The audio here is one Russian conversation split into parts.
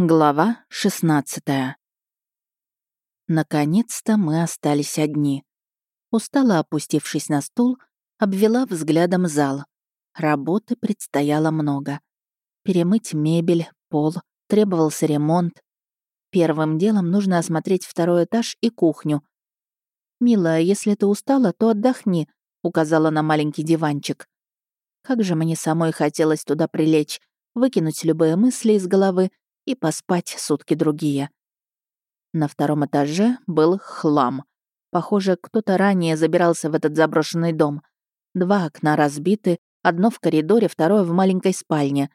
Глава 16 Наконец-то мы остались одни. Устало опустившись на стул, обвела взглядом зал. Работы предстояло много. Перемыть мебель, пол, требовался ремонт. Первым делом нужно осмотреть второй этаж и кухню. «Милая, если ты устала, то отдохни», — указала на маленький диванчик. Как же мне самой хотелось туда прилечь, выкинуть любые мысли из головы и поспать сутки другие. На втором этаже был хлам. Похоже, кто-то ранее забирался в этот заброшенный дом. Два окна разбиты, одно в коридоре, второе в маленькой спальне.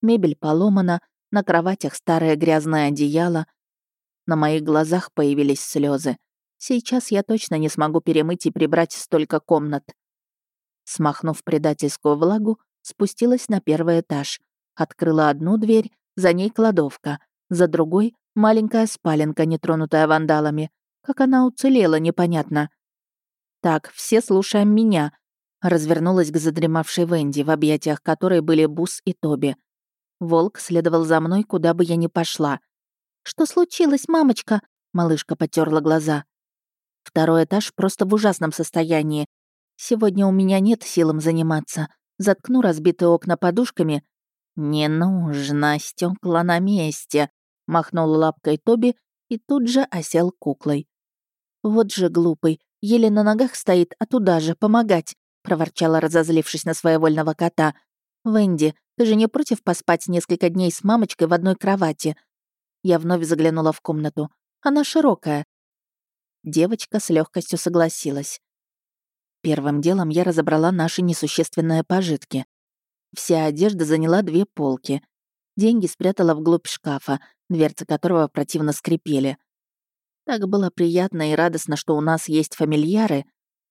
Мебель поломана, на кроватях старое грязное одеяло. На моих глазах появились слезы. Сейчас я точно не смогу перемыть и прибрать столько комнат. Смахнув предательскую влагу, спустилась на первый этаж. Открыла одну дверь, за ней кладовка, за другой — маленькая спаленка, нетронутая вандалами. Как она уцелела, непонятно. «Так, все слушаем меня», — развернулась к задремавшей Венди, в объятиях которой были Бус и Тоби. Волк следовал за мной, куда бы я ни пошла. «Что случилось, мамочка?» — малышка потерла глаза. Второй этаж просто в ужасном состоянии. Сегодня у меня нет сил им заниматься. Заткну разбитые окна подушками, «Не нужно, стекла на месте», — махнул лапкой Тоби и тут же осел куклой. «Вот же глупый, еле на ногах стоит, а туда же, помогать», — проворчала, разозлившись на своевольного кота. «Венди, ты же не против поспать несколько дней с мамочкой в одной кровати?» Я вновь заглянула в комнату. Она широкая. Девочка с легкостью согласилась. Первым делом я разобрала наши несущественные пожитки. Вся одежда заняла две полки. Деньги спрятала вглубь шкафа, дверцы которого противно скрипели. Так было приятно и радостно, что у нас есть фамильяры.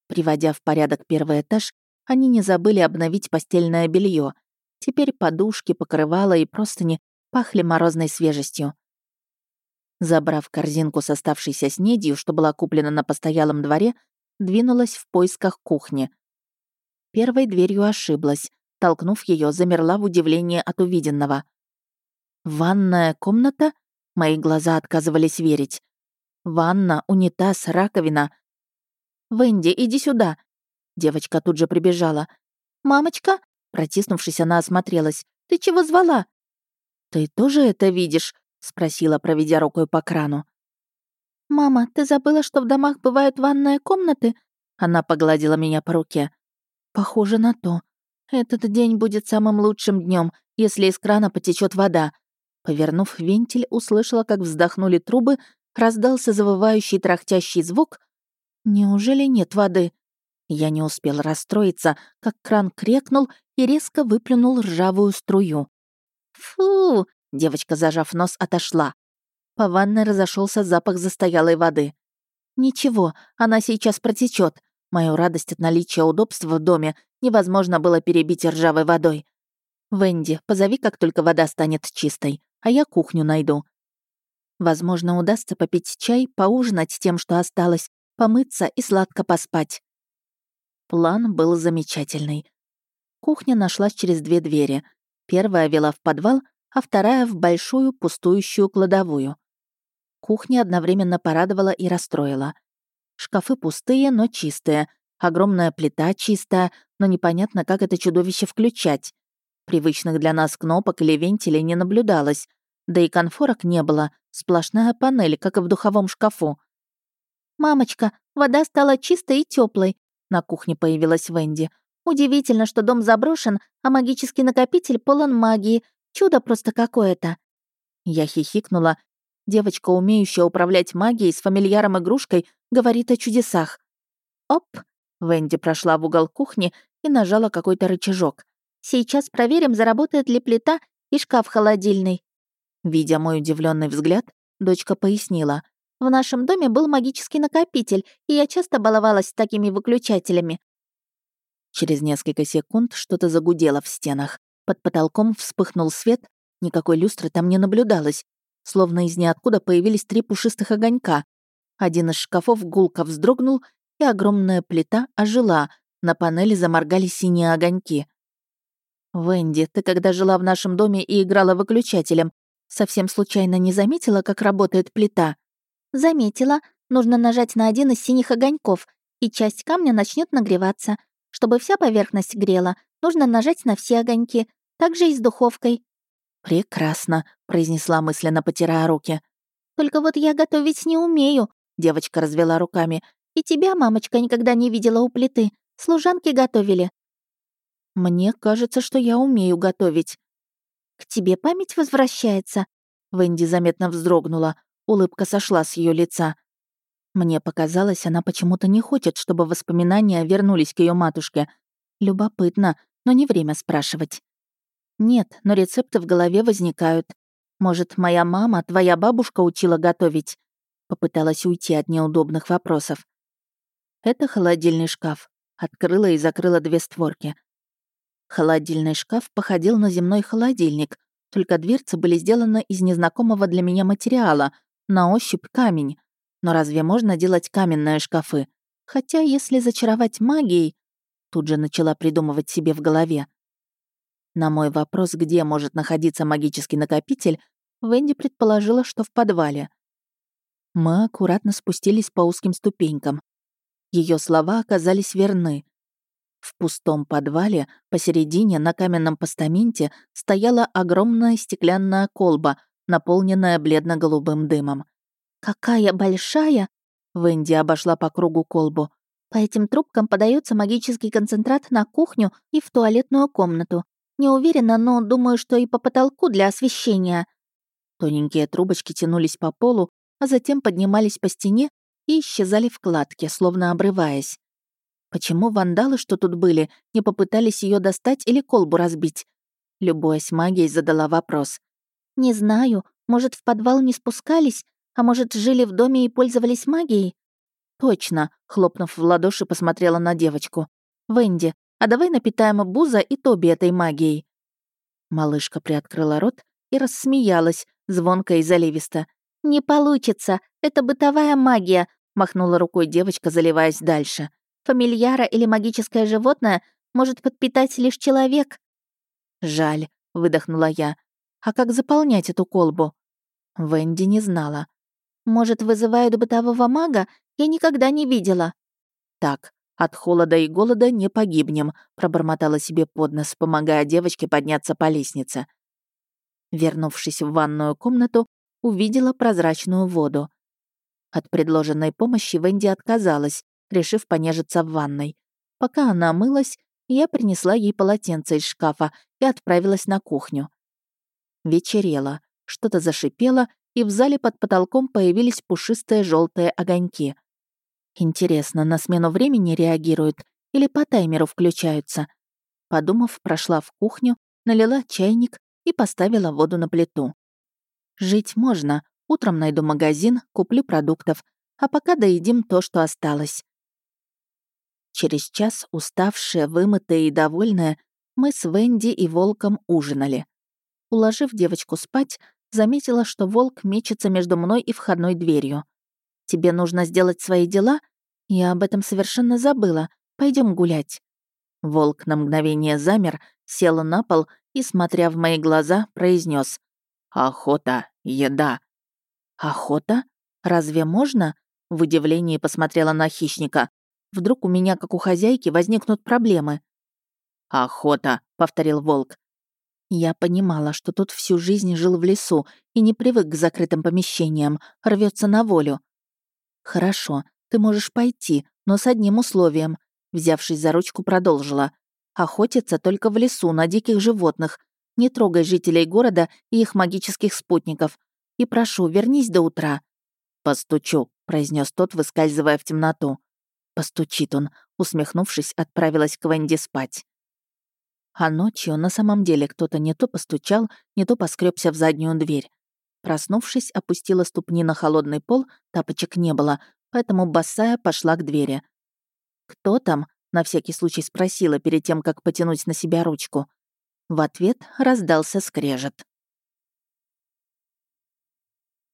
Приводя в порядок первый этаж, они не забыли обновить постельное белье. Теперь подушки, покрывала и простыни пахли морозной свежестью. Забрав корзинку с оставшейся снедью, что была куплена на постоялом дворе, двинулась в поисках кухни. Первой дверью ошиблась. Толкнув ее, замерла в удивлении от увиденного. «Ванная комната?» Мои глаза отказывались верить. «Ванна, унитаз, раковина». «Венди, иди сюда!» Девочка тут же прибежала. «Мамочка?» Протиснувшись, она осмотрелась. «Ты чего звала?» «Ты тоже это видишь?» спросила, проведя рукой по крану. «Мама, ты забыла, что в домах бывают ванные комнаты?» Она погладила меня по руке. «Похоже на то. Этот день будет самым лучшим днем, если из крана потечет вода. Повернув вентиль, услышала, как вздохнули трубы, раздался завывающий трахтящий звук. Неужели нет воды? Я не успел расстроиться, как кран крекнул и резко выплюнул ржавую струю. «Фу!» — девочка, зажав нос, отошла. По ванной разошелся запах застоялой воды. «Ничего, она сейчас протечет. Мою радость от наличия удобства в доме невозможно было перебить ржавой водой. «Венди, позови, как только вода станет чистой, а я кухню найду». Возможно, удастся попить чай, поужинать тем, что осталось, помыться и сладко поспать. План был замечательный. Кухня нашлась через две двери. Первая вела в подвал, а вторая — в большую пустующую кладовую. Кухня одновременно порадовала и расстроила. Шкафы пустые, но чистые. Огромная плита чистая, но непонятно, как это чудовище включать. Привычных для нас кнопок или вентилей не наблюдалось. Да и конфорок не было. Сплошная панель, как и в духовом шкафу. «Мамочка, вода стала чистой и теплой. На кухне появилась Венди. «Удивительно, что дом заброшен, а магический накопитель полон магии. Чудо просто какое-то». Я хихикнула. Девочка, умеющая управлять магией с фамильяром-игрушкой, говорит о чудесах. Оп! Венди прошла в угол кухни и нажала какой-то рычажок. Сейчас проверим, заработает ли плита и шкаф холодильный. Видя мой удивленный взгляд, дочка пояснила. В нашем доме был магический накопитель, и я часто баловалась такими выключателями. Через несколько секунд что-то загудело в стенах. Под потолком вспыхнул свет, никакой люстры там не наблюдалось. Словно из ниоткуда появились три пушистых огонька. Один из шкафов гулко вздрогнул, и огромная плита ожила, на панели заморгали синие огоньки. «Венди, ты когда жила в нашем доме и играла выключателем, Совсем случайно не заметила, как работает плита? Заметила. Нужно нажать на один из синих огоньков, и часть камня начнет нагреваться. Чтобы вся поверхность грела, нужно нажать на все огоньки. Так же и с духовкой. «Прекрасно», — произнесла мысленно, потирая руки. «Только вот я готовить не умею», — девочка развела руками. «И тебя, мамочка, никогда не видела у плиты. Служанки готовили». «Мне кажется, что я умею готовить». «К тебе память возвращается?» Венди заметно вздрогнула. Улыбка сошла с ее лица. Мне показалось, она почему-то не хочет, чтобы воспоминания вернулись к ее матушке. Любопытно, но не время спрашивать. Нет, но рецепты в голове возникают. Может, моя мама, твоя бабушка учила готовить? Попыталась уйти от неудобных вопросов. Это холодильный шкаф. Открыла и закрыла две створки. Холодильный шкаф походил на земной холодильник, только дверцы были сделаны из незнакомого для меня материала, на ощупь камень. Но разве можно делать каменные шкафы? Хотя, если зачаровать магией... Тут же начала придумывать себе в голове. На мой вопрос, где может находиться магический накопитель, Венди предположила, что в подвале. Мы аккуратно спустились по узким ступенькам. Ее слова оказались верны. В пустом подвале посередине на каменном постаменте стояла огромная стеклянная колба, наполненная бледно-голубым дымом. «Какая большая!» Венди обошла по кругу колбу. «По этим трубкам подается магический концентрат на кухню и в туалетную комнату. Не уверена, но думаю, что и по потолку для освещения». Тоненькие трубочки тянулись по полу, а затем поднимались по стене и исчезали в кладке, словно обрываясь. Почему вандалы, что тут были, не попытались ее достать или колбу разбить? Любуясь магией, задала вопрос. «Не знаю. Может, в подвал не спускались? А может, жили в доме и пользовались магией?» «Точно», — хлопнув в ладоши, посмотрела на девочку. «Венди, а давай напитаем Буза и Тоби этой магией». Малышка приоткрыла рот и рассмеялась, звонко и заливисто. «Не получится, это бытовая магия», — махнула рукой девочка, заливаясь дальше. «Фамильяра или магическое животное может подпитать лишь человек». «Жаль», — выдохнула я. «А как заполнять эту колбу?» Венди не знала. «Может, вызывают бытового мага? Я никогда не видела». «Так, от холода и голода не погибнем», — пробормотала себе под нос, помогая девочке подняться по лестнице. Вернувшись в ванную комнату, увидела прозрачную воду. От предложенной помощи Венди отказалась, решив понежиться в ванной. Пока она мылась, я принесла ей полотенце из шкафа и отправилась на кухню. Вечерело, что-то зашипело, и в зале под потолком появились пушистые желтые огоньки. Интересно, на смену времени реагируют или по таймеру включаются? Подумав, прошла в кухню, налила чайник и поставила воду на плиту. Жить можно. Утром найду магазин, куплю продуктов, а пока доедим то, что осталось. Через час, уставшие, вымытые и довольные, мы с Венди и Волком ужинали. Уложив девочку спать, заметила, что Волк мечется между мной и входной дверью. Тебе нужно сделать свои дела? Я об этом совершенно забыла. Пойдем гулять». Волк на мгновение замер, сел на пол и, смотря в мои глаза, произнес: «Охота, еда». «Охота? Разве можно?» В удивлении посмотрела на хищника. «Вдруг у меня, как у хозяйки, возникнут проблемы?» «Охота», — повторил волк. Я понимала, что тут всю жизнь жил в лесу и не привык к закрытым помещениям, рвется на волю. «Хорошо, ты можешь пойти, но с одним условием», взявшись за ручку, продолжила. «Охотиться только в лесу на диких животных. Не трогай жителей города и их магических спутников. И прошу, вернись до утра». «Постучу», — произнес тот, выскальзывая в темноту. Постучит он, усмехнувшись, отправилась к Венди спать. А ночью на самом деле кто-то не то постучал, не то поскребся в заднюю дверь. Проснувшись, опустила ступни на холодный пол, тапочек не было, поэтому босая пошла к двери. «Кто там?» — на всякий случай спросила перед тем, как потянуть на себя ручку. В ответ раздался скрежет.